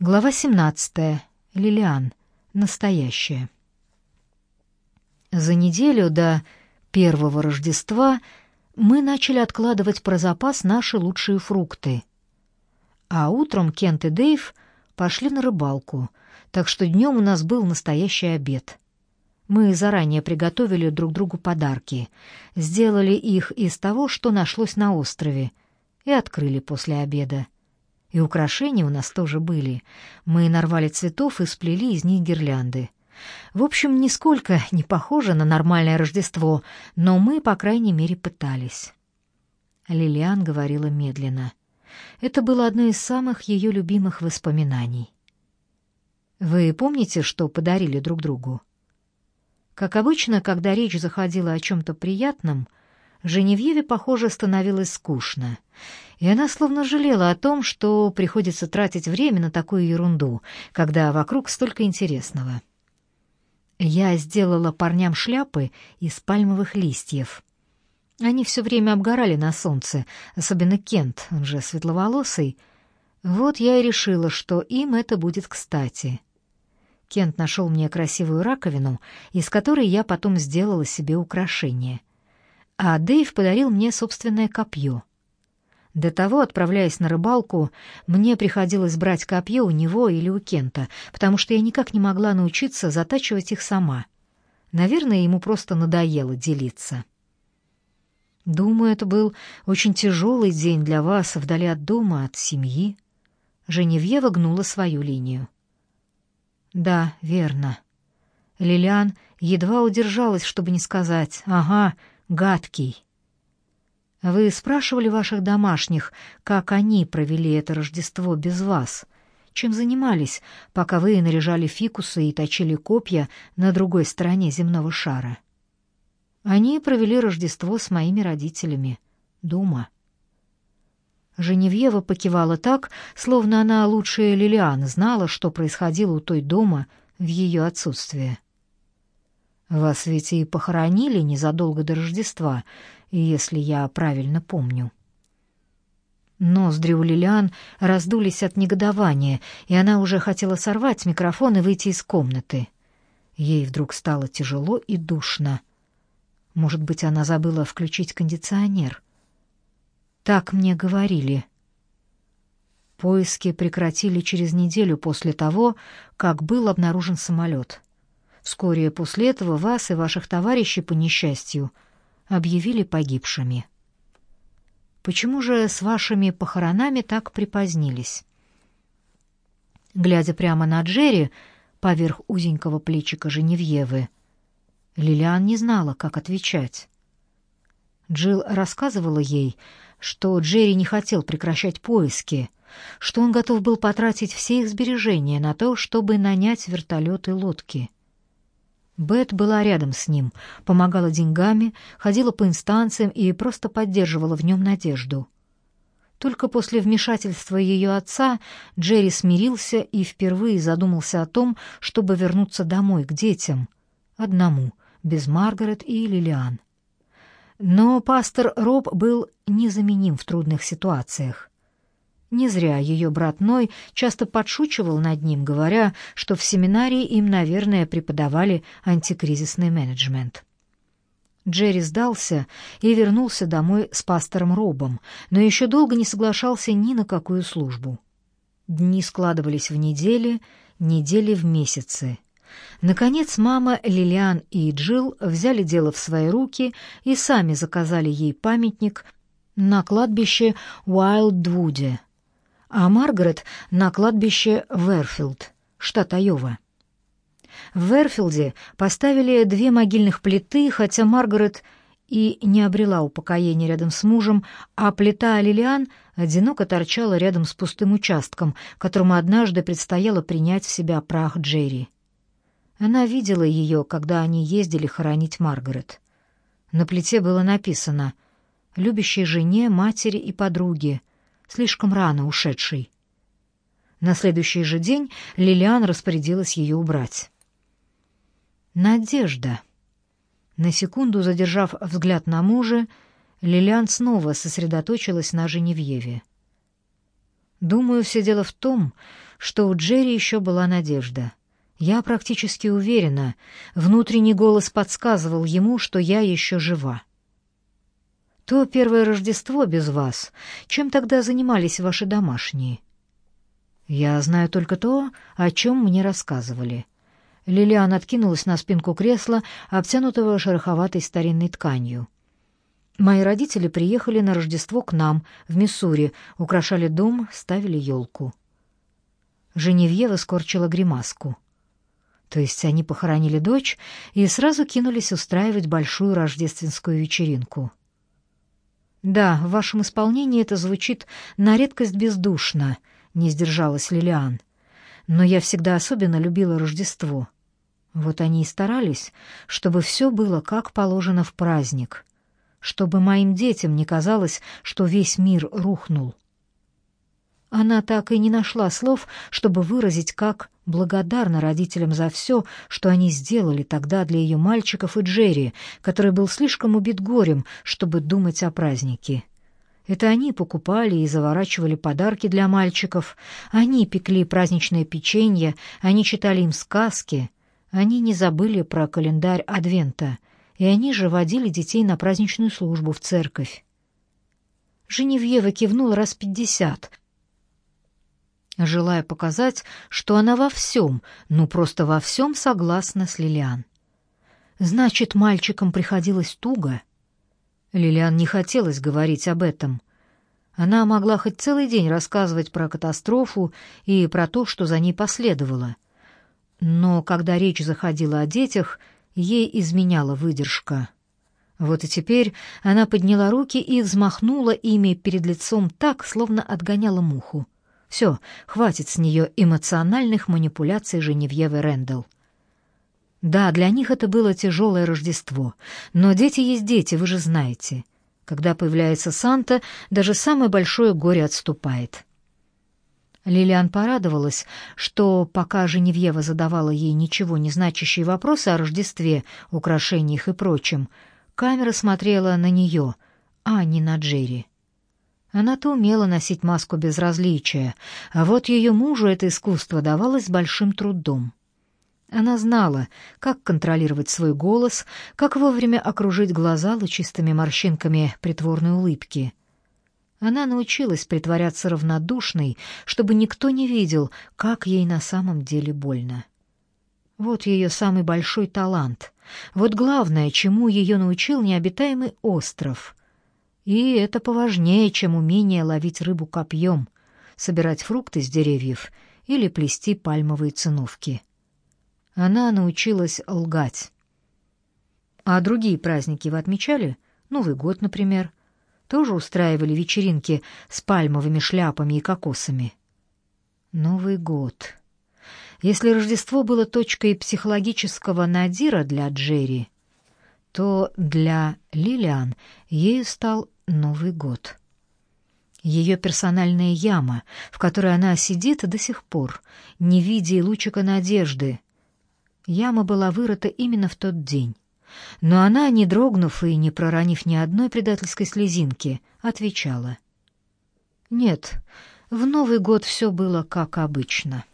Глава 17. Лилиан. Настоящая. За неделю до первого Рождества мы начали откладывать про запас наши лучшие фрукты. А утром Кент и Дэйв пошли на рыбалку, так что днем у нас был настоящий обед. Мы заранее приготовили друг другу подарки, сделали их из того, что нашлось на острове, и открыли после обеда. И украшения у нас тоже были. Мы нарвали цветов и сплели из них гирлянды. В общем, нисколько не похоже на нормальное Рождество, но мы, по крайней мере, пытались. Лилиан говорила медленно. Это было одно из самых ее любимых воспоминаний. Вы помните, что подарили друг другу? Как обычно, когда речь заходила о чем-то приятном, Женевьеве, похоже, становилось скучно, и она словно жалела о том, что приходится тратить время на такую ерунду, когда вокруг столько интересного. Я сделала парням шляпы из пальмовых листьев. Они все время обгорали на солнце, особенно Кент, он же светловолосый. Вот я и решила, что им это будет кстати. Кент нашел мне красивую раковину, из которой я потом сделала себе украшение — а Дэйв подарил мне собственное копье. До того, отправляясь на рыбалку, мне приходилось брать копье у него или у Кента, потому что я никак не могла научиться затачивать их сама. Наверное, ему просто надоело делиться. Думаю, это был очень тяжелый день для вас вдали от дома, от семьи. Женевьева гнула свою линию. Да, верно. Лилиан едва удержалась, чтобы не сказать «Ага, гадкий. Вы спрашивали ваших домашних, как они провели это Рождество без вас? Чем занимались, пока вы наряжали фикусы и точили копья на другой стороне земного шара? Они провели Рождество с моими родителями дома. Женевьева покивала так, словно она лучше Лилиан знала, что происходило у той дома в ее отсутствие. Вас ведь и похоронили незадолго до Рождества, если я правильно помню. Ноздри у Лилиан раздулись от негодования, и она уже хотела сорвать микрофон и выйти из комнаты. Ей вдруг стало тяжело и душно. Может быть, она забыла включить кондиционер. Так мне говорили. Поиски прекратили через неделю после того, как был обнаружен самолет. Вскоре после этого вас и ваших товарищей по несчастью объявили погибшими. Почему же с вашими похоронами так припозднились? Глядя прямо на Джерри поверх узенького плечика Женевьевы, Лилиан не знала, как отвечать. Джилл рассказывала ей, что Джерри не хотел прекращать поиски, что он готов был потратить все их сбережения на то, чтобы нанять вертолет и лодки. Бет была рядом с ним, помогала деньгами, ходила по инстанциям и просто поддерживала в нем надежду. Только после вмешательства ее отца Джерри смирился и впервые задумался о том, чтобы вернуться домой к детям, одному, без Маргарет и Лилиан. Но пастор Роб был незаменим в трудных ситуациях. Не зря ее брат Ной часто подшучивал над ним, говоря, что в семинарии им, наверное, преподавали антикризисный менеджмент. Джерри сдался и вернулся домой с пастором Робом, но еще долго не соглашался ни на какую службу. Дни складывались в недели, недели в месяцы. Наконец мама, Лилиан и Джилл взяли дело в свои руки и сами заказали ей памятник на кладбище Уайлдвуде, а Маргарет на кладбище Верфилд, штат Айова. В Верфилде поставили две могильных плиты, хотя Маргарет и не обрела упокоения рядом с мужем, а плита Лилиан одиноко торчала рядом с пустым участком, которому однажды предстояло принять в себя прах Джерри. Она видела ее, когда они ездили хоронить Маргарет. На плите было написано «Любящей жене, матери и подруге», слишком рано ушедшей. На следующий же день Лилиан распорядилась ее убрать. Надежда. На секунду задержав взгляд на мужа, Лилиан снова сосредоточилась на Женевьеве. Думаю, все дело в том, что у Джерри еще была надежда. Я практически уверена, внутренний голос подсказывал ему, что я еще жива. То первое Рождество без вас. Чем тогда занимались ваши домашние? Я знаю только то, о чем мне рассказывали. Лилиан откинулась на спинку кресла, обтянутого шероховатой старинной тканью. Мои родители приехали на Рождество к нам, в Миссури, украшали дом, ставили елку. Женевьева скорчила гримаску. То есть они похоронили дочь и сразу кинулись устраивать большую рождественскую вечеринку. Да, в вашем исполнении это звучит на редкость бездушно, не сдержалась Лилиан. Но я всегда особенно любила Рождество. Вот они и старались, чтобы все было как положено в праздник, чтобы моим детям не казалось, что весь мир рухнул. Она так и не нашла слов, чтобы выразить, как благодарна родителям за все, что они сделали тогда для ее мальчиков и Джерри, который был слишком убит горем, чтобы думать о празднике. Это они покупали и заворачивали подарки для мальчиков, они пекли праздничное печенье, они читали им сказки, они не забыли про календарь Адвента, и они же водили детей на праздничную службу в церковь. Женевьева кивнула раз пятьдесят — желая показать, что она во всем, ну просто во всем согласна с Лилиан. Значит, мальчикам приходилось туго. Лилиан не хотелось говорить об этом. Она могла хоть целый день рассказывать про катастрофу и про то, что за ней последовало. Но когда речь заходила о детях, ей изменяла выдержка. Вот и теперь она подняла руки и взмахнула ими перед лицом так, словно отгоняла муху. Все, хватит с нее эмоциональных манипуляций Женевьевы Рэндалл. Да, для них это было тяжелое Рождество, но дети есть дети, вы же знаете. Когда появляется Санта, даже самое большое горе отступает. Лилиан порадовалась, что пока Женевьева задавала ей ничего не значащие вопросы о Рождестве, украшениях и прочем, камера смотрела на нее, а не на Джерри. Она-то умела носить маску безразличия, а вот ее мужу это искусство давалось большим трудом. Она знала, как контролировать свой голос, как вовремя окружить глаза лучистыми морщинками притворной улыбки. Она научилась притворяться равнодушной, чтобы никто не видел, как ей на самом деле больно. Вот ее самый большой талант. Вот главное, чему ее научил необитаемый остров — и это поважнее, чем умение ловить рыбу копьем, собирать фрукты с деревьев или плести пальмовые циновки. Она научилась лгать. А другие праздники вы отмечали? Новый год, например. Тоже устраивали вечеринки с пальмовыми шляпами и кокосами. Новый год. Если Рождество было точкой психологического надира для Джерри, то для Лилиан ею стал Новый год. Ее персональная яма, в которой она сидит до сих пор, не видя лучика надежды. Яма была вырыта именно в тот день. Но она, не дрогнув и не проронив ни одной предательской слезинки, отвечала. «Нет, в Новый год все было как обычно».